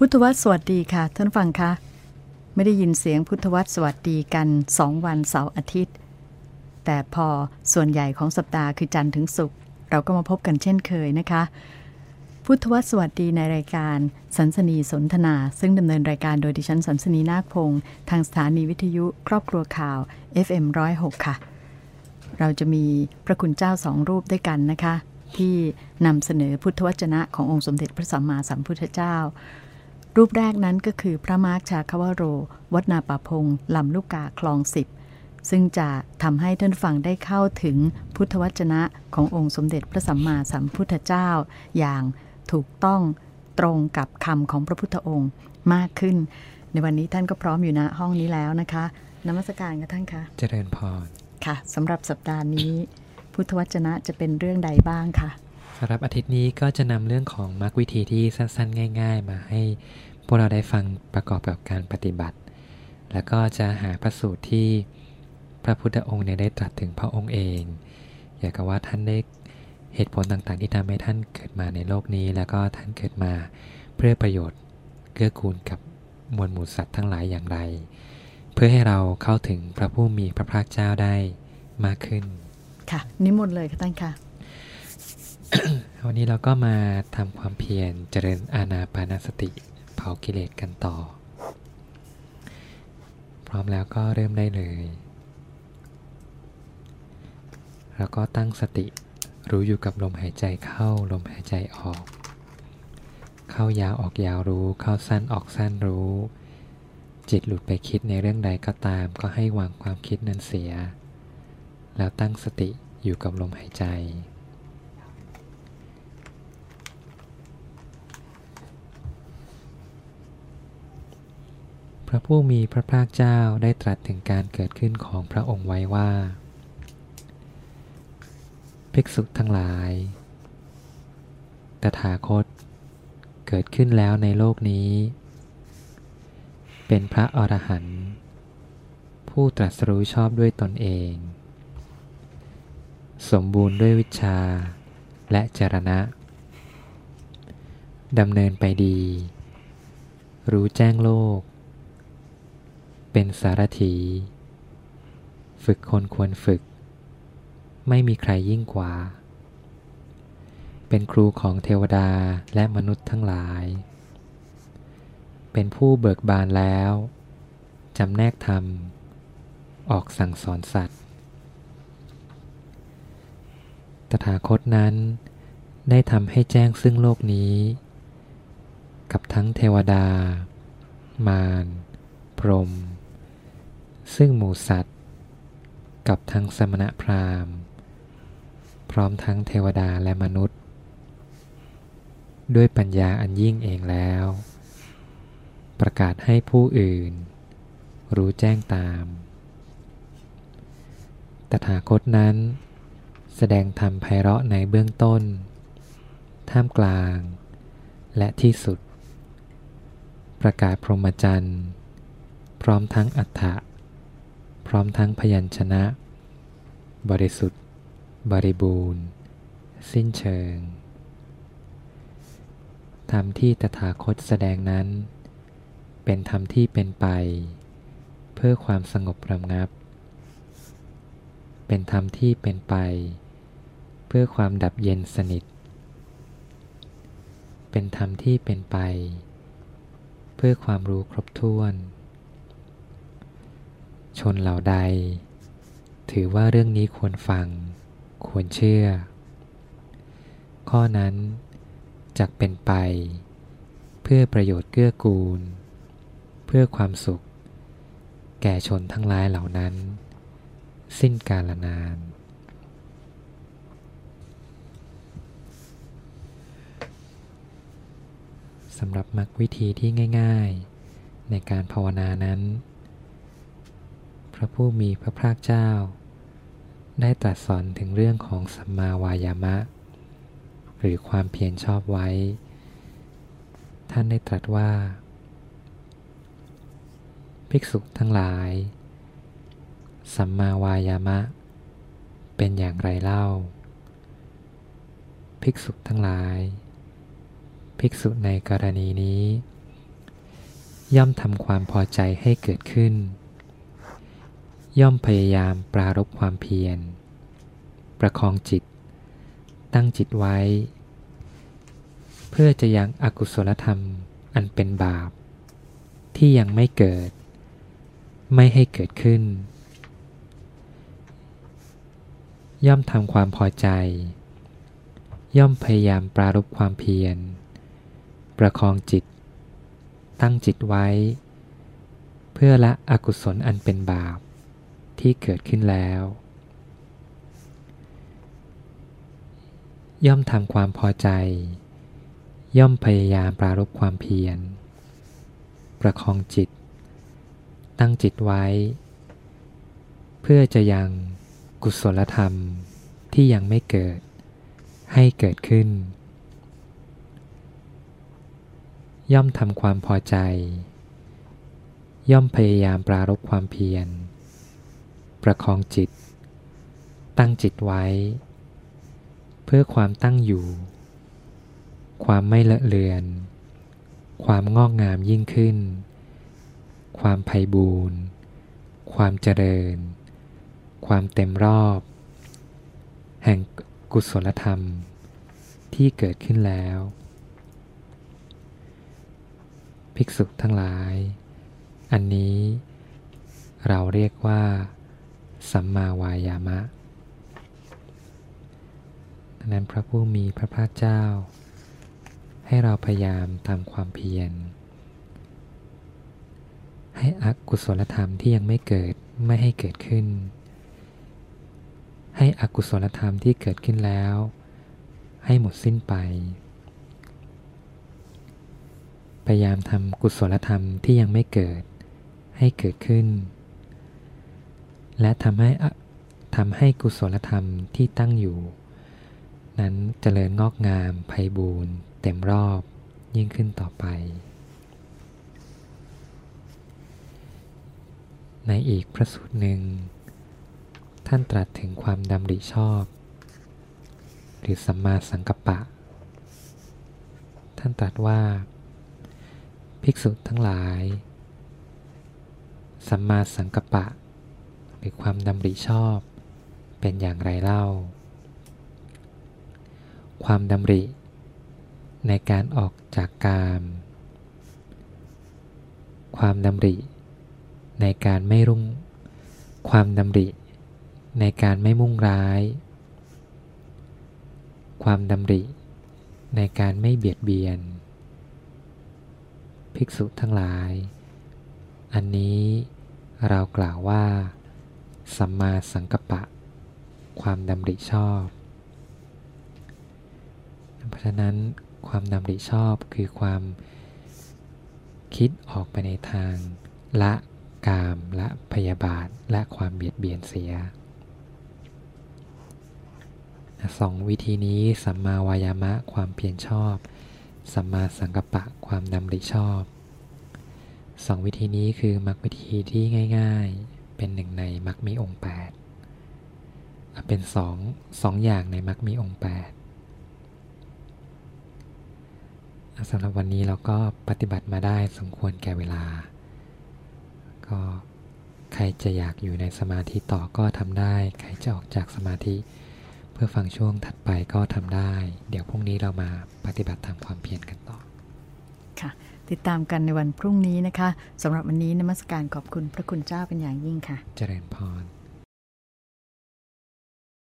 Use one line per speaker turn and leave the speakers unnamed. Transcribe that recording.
พุทธวัตรสวัสดีค่ะ ท่านฟังคะไม่ได้ยินเสียงพุทธวัตรสวัสดีกันสองวันเสาร์อาทิตย์ แต่พอส่วนใหญ่ของสัปดาห์คือจันทร์ถึงศุกร์เราก็มาพบกันเช่นเคยนะคะ พุทธวัตรสวัสดีในรายการสันสนีสนทนา ซึ่งดำเนินรายการโดยดิฉันสันสนีนาคพงศ์ทางสถานีวิทยุครอบครัวข่าว FM106 ค่ะ เราจะมีพระคุณเจ้าสองรูปด้วยกันนะคะ ที่นำเสนอพุทธวจนะขององค์สมเด็จพระสัมมาสัมพุทธเจ้า รูปแรกนั้นก็คือพระมาร์คชาคาวโร วัดนาป่าพงลำลูกกาคลองสิบซึ่งจะทำให้ท่านฟังได้เข้าถึงพุทธวจนะขององค์สมเด็จพระสัมมาสัมพุทธเจ้า อย่างถูกต้องตรงกับคำของพระพุทธองค์มากขึ้น ในวันนี้ท่านก็พร้อมอยู่ณห้องนี้แล้วนะคะนมัสการกับท่านคะ
เจริญพร
ค่ะสำหรับสัปดาห์นี้ พุทธวจนะจะเป็นเรื่องใดบ้างคะ
สำหรับอาทิตย์นี้ก็จะนำเรื่องของมรรควิธีที่สั้นๆ ง่าย ๆ มาให้พวกเราได้ฟังประกอบกับการปฏิบัติ แล้วก็จะหาพระสูตรที่พระพุทธองค์เนี่ยได้ตรัสถึงพระองค์เอง อยากว่าท่านได้เหตุผลต่างๆ ที่ทำให้ท่านเกิดมาในโลกนี้ แล้วก็ท่านเกิดมาเพื่อประโยชน์เกื้อกูลกับมวลหมู่สัตว์ทั้งหลายอย่างไร เพื่อให้เราเข้าถึงพระผู้มีพระภาคเจ้าได้มากขึ้น
ค่ะ นิมนต์เลยค่ะท่านค่ะ
วันนี้เราก็มาทำความเพียรเจริญอาณาปานสติ เผากิเลสกันต่อ พร้อมแล้วก็เริ่มได้เลย แล้วก็ตั้งสติรู้อยู่กับลมหายใจเข้าลมหายใจออก เข้ายาวออกยาวรู้ เข้าสั้นออกสั้นรู้ จิตหลุดไปคิดในเรื่องใดก็ตาม ก็ให้วางความคิดนั้นเสีย แล้วตั้งสติอยู่กับลมหายใจ พระผู้มีพระภาคเจ้าได้ตรัสถึงการเกิดขึ้นของพระองค์ไว้ว่า ภิกษุทั้งหลาย ตถาคต เกิดขึ้นแล้วในโลกนี้ เป็นพระอรหันต์ผู้ตรัสรู้ชอบด้วยตนเอง สมบูรณ์ด้วยวิชาและจรณะ ดำเนินไปดี รู้แจ้งโลก เป็นสารถี ฝึกคนควรฝึก ไม่มีใครยิ่งกว่า เป็นครูของเทวดาและมนุษย์ทั้งหลาย เป็นผู้เบิกบานแล้ว จำแนกธรรม ออกสั่งสอนสัตว์ ตถาคตนั้นได้ทำให้แจ้งซึ่งโลกนี้ กับทั้งเทวดา มารพรหม ซึ่งหมูสัตว์ กับทั้งสมณพราหมณ์ พร้อมทั้งเทวดาและมนุษย์ ด้วยปัญญาอันยิ่งเองแล้ว ประกาศให้ผู้อื่น รู้แจ้งตาม ตถาคตนั้น แสดงธรรมไพเราะในเบื้องต้น ท่ามกลาง และที่สุด ประกาศพรหมจรรย์ พร้อมทั้งอัฏฐะ พร้อมทั้งพยัญชนะ บริสุทธิ์ บริบูรณ์ สิ้นเชิงธรรมที่ตถาคตแสดงนั้น เป็นธรรมที่เป็นไป เพื่อความสงบระงับ เป็นธรรมที่เป็นไป เพื่อความดับเย็นสนิท เป็นธรรมที่เป็นไป เพื่อความรู้ครบถ้วน ชนเหล่าใด ถือว่าเรื่องนี้ควรฟัง ควรเชื่อ ข้อนั้นจักเป็นไป เพื่อประโยชน์เกื้อกูล เพื่อความสุข แก่ชนทั้งหลายเหล่านั้น สิ้นกาลนาน สำหรับมรรควิธีที่ง่าย ๆ ในการภาวนานั้น พระผู้มีพระภาคเจ้า ได้ตรัสสอนถึงเรื่องของสัมมาวายามะ หรือความเพียรชอบไว้ ท่านได้ตรัสว่า ภิกษุทั้งหลาย สัมมาวายามะ เป็นอย่างไรเล่า ภิกษุทั้งหลาย ภิกษุในกรณีนี้ ย่อมทำความพอใจให้เกิดขึ้น ย่อมพยายามปรารบความเพียร ประคองจิต ตั้งจิตไว้ เพื่อจะยังอกุศลธรรมอันเป็นบาป ที่ยังไม่เกิด ไม่ให้เกิดขึ้น ย่อมทำความพอใจ ย่อมพยายามปรารบความเพียร ประคองจิต ตั้งจิตไว้ เพื่อละอกุศลอันเป็นบาป ที่เกิดขึ้นแล้ว ย่อมทำความพอใจ ย่อมพยายามปรารบความเพียร ประคองจิต ตั้งจิตไว้ เพื่อจะยังกุศลธรรมที่ยังไม่เกิด ให้เกิดขึ้น ย่อมทำความพอใจ ย่อมพยายามปรารบความเพียร ประคองจิต ตั้งจิตไว้ เพื่อความตั้งอยู่ ความไม่เลอะเลือน ความงอกงามยิ่งขึ้น ความไพ่บูรณ์ความเจริญ ความเต็มรอบ แห่งกุศลธรรมที่เกิดขึ้นแล้ว ภิกษุทั้งหลาย อันนี้เราเรียกว่า สัมมาวายามะดังนั้นพระผู้มีพระภาคเจ้า ให้เราพยายามทำความเพียร ให้อกุศลธรรมที่ยังไม่เกิดไม่ให้เกิดขึ้น ให้อกุศลธรรมที่เกิดขึ้นแล้ว ให้หมดสิ้นไป พยายามทำกุศลธรรมที่ยังไม่เกิดให้เกิดขึ้น และทำให้ทำให้กุศลธรรมที่ตั้งอยู่ นั้นเจริญงอกงามไพบูรณ์เต็มรอบยิ่งขึ้นต่อไป ในอีกพระสูตรหนึ่ง ท่านตรัสถึงความดำริชอบ หรือสัมมาสังกัปปะ ท่านตรัสว่า ภิกษุทั้งหลาย สัมมาสังกัปปะ รือความดำริชอบ เป็นอย่างไรเล่า ความดำริ ในการออกจากกาม ความดำริ ในการไม่รุ่ง ความดำริ ในการไม่มุ่งร้าย ความดำริ ในการไม่เบียดเบียน ภิกษุทั้งหลาย อันนี้เรากล่าวว่า สัมมาสังกัปปะ ความดำริชอบ เพราะฉะนั้นความดำริชอบคือความคิดออกไปในทาง ละกามละพยาบาทและความเบียดเบียนเสียสองวิธีนี้สัมมาวายามะความเพียรชอบ สัมมาสังกัปปะความดำริชอบสองวิธีนี้คือมรรควิธีที่ง่าย ๆ เป็นหนึ่งในมรรคมีองค์แปดเป็นสองสองอย่างในมรรคมีองค์แปดสำหรับวันนี้เราก็ปฏิบัติมาได้สมควรแก่เวลา ก็ใครจะอยากอยู่ในสมาธิต่อก็ทำได้ ใครจะออกจากสมาธิ เพื่อฟังช่วงถัดไปก็ทำได้ เดี๋ยวพรุ่งนี้เรามาปฏิบัติทางความเพียรกันต่อ
ค่ะ ติดตามกันในวันพรุ่งนี้นะคะสำหรับวันนี้นมัสการขอบคุณพระคุณเจ้าเป็นอย่างยิ่งค่ะ
เจริญพร